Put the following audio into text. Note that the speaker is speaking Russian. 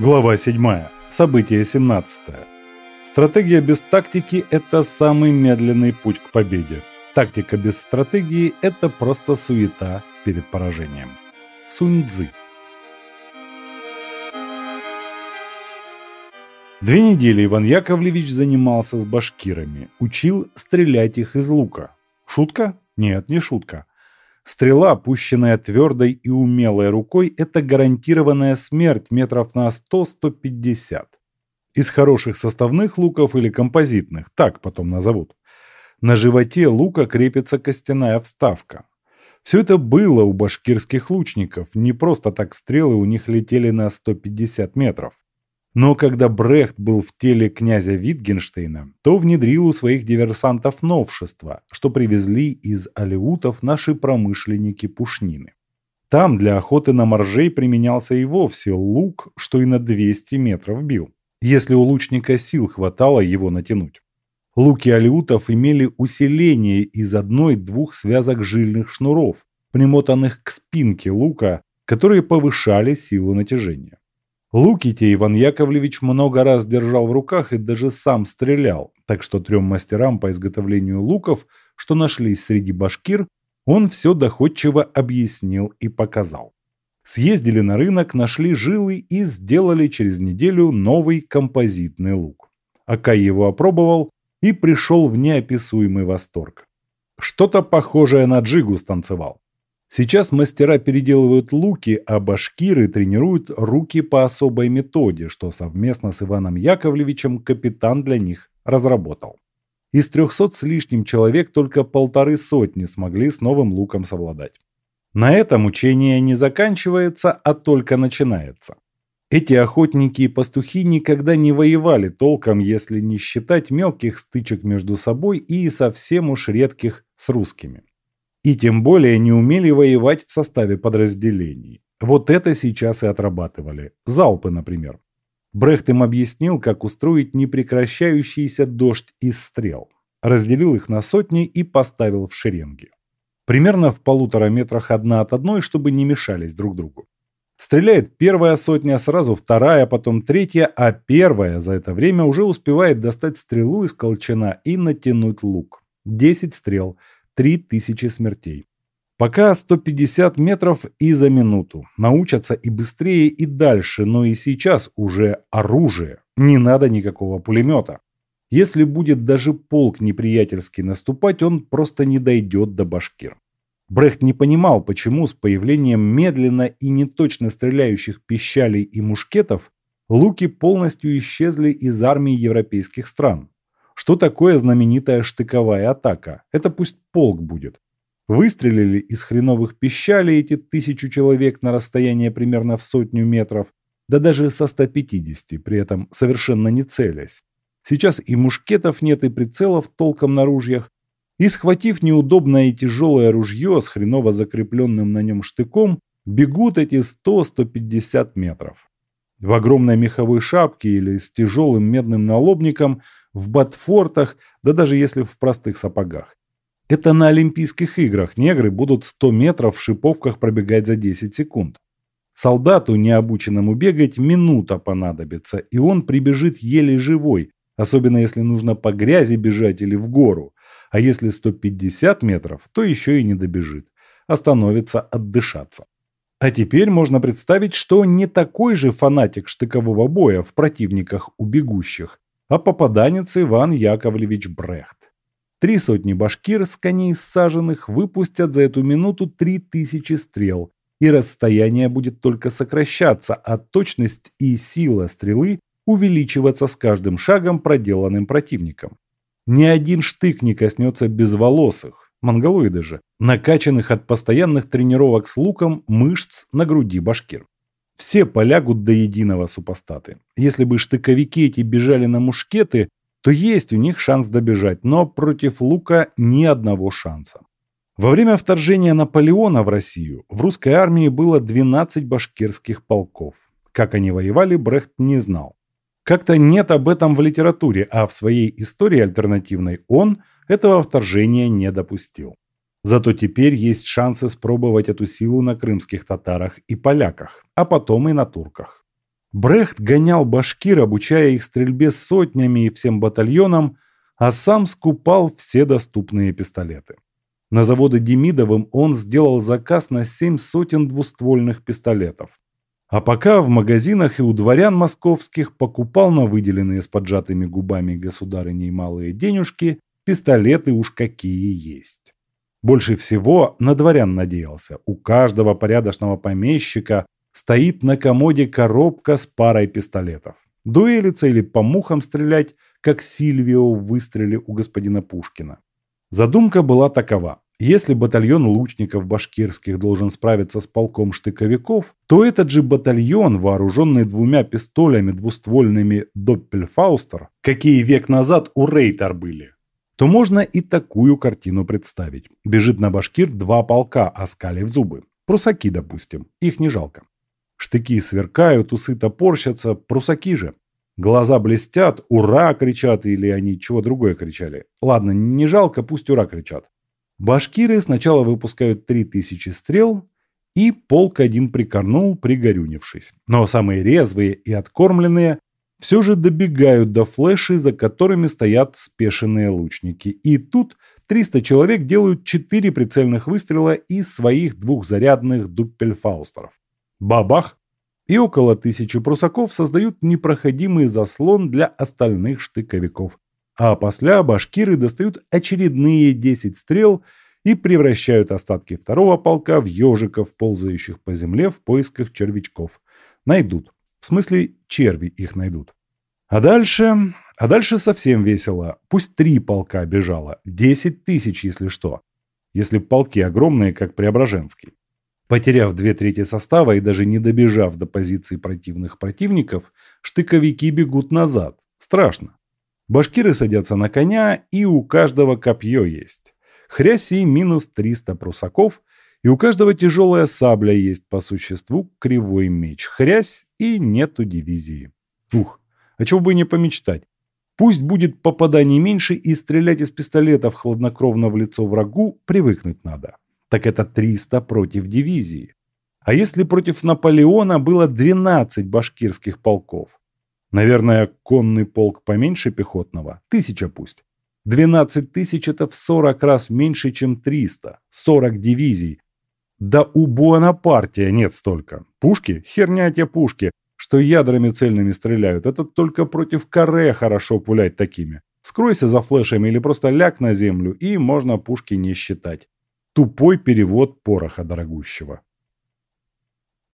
Глава 7. Событие 17. Стратегия без тактики – это самый медленный путь к победе. Тактика без стратегии – это просто суета перед поражением. Сунь Цзы. Две недели Иван Яковлевич занимался с башкирами, учил стрелять их из лука. Шутка? Нет, не шутка. Стрела, пущенная твердой и умелой рукой, это гарантированная смерть метров на 100-150. Из хороших составных луков или композитных, так потом назовут. На животе лука крепится костяная вставка. Все это было у башкирских лучников, не просто так стрелы у них летели на 150 метров. Но когда Брехт был в теле князя Витгенштейна, то внедрил у своих диверсантов новшества, что привезли из алеутов наши промышленники Пушнины. Там для охоты на моржей применялся и вовсе лук, что и на 200 метров бил, если у лучника сил хватало его натянуть. Луки алеутов имели усиление из одной-двух связок жильных шнуров, примотанных к спинке лука, которые повышали силу натяжения. Луки те Иван Яковлевич много раз держал в руках и даже сам стрелял, так что трем мастерам по изготовлению луков, что нашлись среди башкир, он все доходчиво объяснил и показал. Съездили на рынок, нашли жилы и сделали через неделю новый композитный лук. Акай его опробовал и пришел в неописуемый восторг. Что-то похожее на джигу станцевал. Сейчас мастера переделывают луки, а башкиры тренируют руки по особой методе, что совместно с Иваном Яковлевичем капитан для них разработал. Из трехсот с лишним человек только полторы сотни смогли с новым луком совладать. На этом учение не заканчивается, а только начинается. Эти охотники и пастухи никогда не воевали толком, если не считать мелких стычек между собой и совсем уж редких с русскими. И тем более не умели воевать в составе подразделений. Вот это сейчас и отрабатывали. Залпы, например. Брехт им объяснил, как устроить непрекращающийся дождь из стрел. Разделил их на сотни и поставил в шеренги. Примерно в полутора метрах одна от одной, чтобы не мешались друг другу. Стреляет первая сотня, сразу вторая, потом третья, а первая за это время уже успевает достать стрелу из колчана и натянуть лук. Десять стрел – 3000 смертей. Пока 150 метров и за минуту. Научатся и быстрее, и дальше, но и сейчас уже оружие. Не надо никакого пулемета. Если будет даже полк неприятельский наступать, он просто не дойдет до башкир. Брехт не понимал, почему с появлением медленно и неточно стреляющих пищалей и мушкетов луки полностью исчезли из армии европейских стран. Что такое знаменитая штыковая атака? Это пусть полк будет. Выстрелили из хреновых пищалей эти тысячу человек на расстояние примерно в сотню метров, да даже со 150, при этом совершенно не целясь. Сейчас и мушкетов нет, и прицелов толком на ружьях. И схватив неудобное и тяжелое ружье с хреново закрепленным на нем штыком, бегут эти 100-150 метров. В огромной меховой шапке или с тяжелым медным налобником – в ботфортах, да даже если в простых сапогах. Это на Олимпийских играх негры будут 100 метров в шиповках пробегать за 10 секунд. Солдату, необученному бегать, минута понадобится, и он прибежит еле живой, особенно если нужно по грязи бежать или в гору. А если 150 метров, то еще и не добежит. Остановится отдышаться. А теперь можно представить, что не такой же фанатик штыкового боя в противниках у бегущих, а попаданец Иван Яковлевич Брехт. Три сотни башкир с коней саженных выпустят за эту минуту три тысячи стрел, и расстояние будет только сокращаться, а точность и сила стрелы увеличиваться с каждым шагом, проделанным противником. Ни один штык не коснется безволосых, монголоиды же, накачанных от постоянных тренировок с луком мышц на груди башкир. Все полягут до единого супостаты. Если бы штыковики эти бежали на мушкеты, то есть у них шанс добежать, но против лука ни одного шанса. Во время вторжения Наполеона в Россию в русской армии было 12 башкирских полков. Как они воевали, Брехт не знал. Как-то нет об этом в литературе, а в своей истории альтернативной он этого вторжения не допустил. Зато теперь есть шансы спробовать эту силу на крымских татарах и поляках, а потом и на турках. Брехт гонял башкир, обучая их стрельбе сотнями и всем батальонам, а сам скупал все доступные пистолеты. На заводы Демидовым он сделал заказ на семь сотен двуствольных пистолетов. А пока в магазинах и у дворян московских покупал на выделенные с поджатыми губами государыней малые денежки пистолеты уж какие есть. Больше всего на дворян надеялся. У каждого порядочного помещика стоит на комоде коробка с парой пистолетов. Дуэлиться или по мухам стрелять, как Сильвио в выстреле у господина Пушкина. Задумка была такова. Если батальон лучников башкирских должен справиться с полком штыковиков, то этот же батальон, вооруженный двумя пистолями двуствольными Доппельфаустер, какие век назад у Рейтер были, то можно и такую картину представить. Бежит на башкир два полка, оскалив зубы. Прусаки, допустим, их не жалко. Штыки сверкают, усы топорщатся, прусаки же. Глаза блестят, ура кричат или они чего другое кричали. Ладно, не жалко, пусть ура кричат. Башкиры сначала выпускают 3000 стрел, и полк один прикорнул, пригорюнившись. Но самые резвые и откормленные все же добегают до флеши, за которыми стоят спешенные лучники. И тут 300 человек делают 4 прицельных выстрела из своих двухзарядных дуппельфаустеров. Бабах! И около тысячи прусаков создают непроходимый заслон для остальных штыковиков а после башкиры достают очередные 10 стрел и превращают остатки второго полка в ежиков, ползающих по земле в поисках червячков. Найдут. В смысле, черви их найдут. А дальше... А дальше совсем весело. Пусть три полка бежало. Десять тысяч, если что. Если полки огромные, как Преображенский. Потеряв две трети состава и даже не добежав до позиции противных противников, штыковики бегут назад. Страшно. Башкиры садятся на коня, и у каждого копье есть. Хряси минус 300 прусаков, и у каждого тяжелая сабля есть по существу кривой меч. Хрясь, и нету дивизии. Ух, а чего бы не помечтать. Пусть будет попаданий меньше, и стрелять из пистолетов хладнокровно в лицо врагу привыкнуть надо. Так это 300 против дивизии. А если против Наполеона было 12 башкирских полков? Наверное, конный полк поменьше пехотного? Тысяча пусть. 12 тысяч это в 40 раз меньше, чем 300. 40 дивизий. Да у Буанапартия нет столько. Пушки? Херня те пушки. Что ядрами цельными стреляют. Это только против каре хорошо пулять такими. Скройся за флешами или просто ляг на землю, и можно пушки не считать. Тупой перевод пороха дорогущего.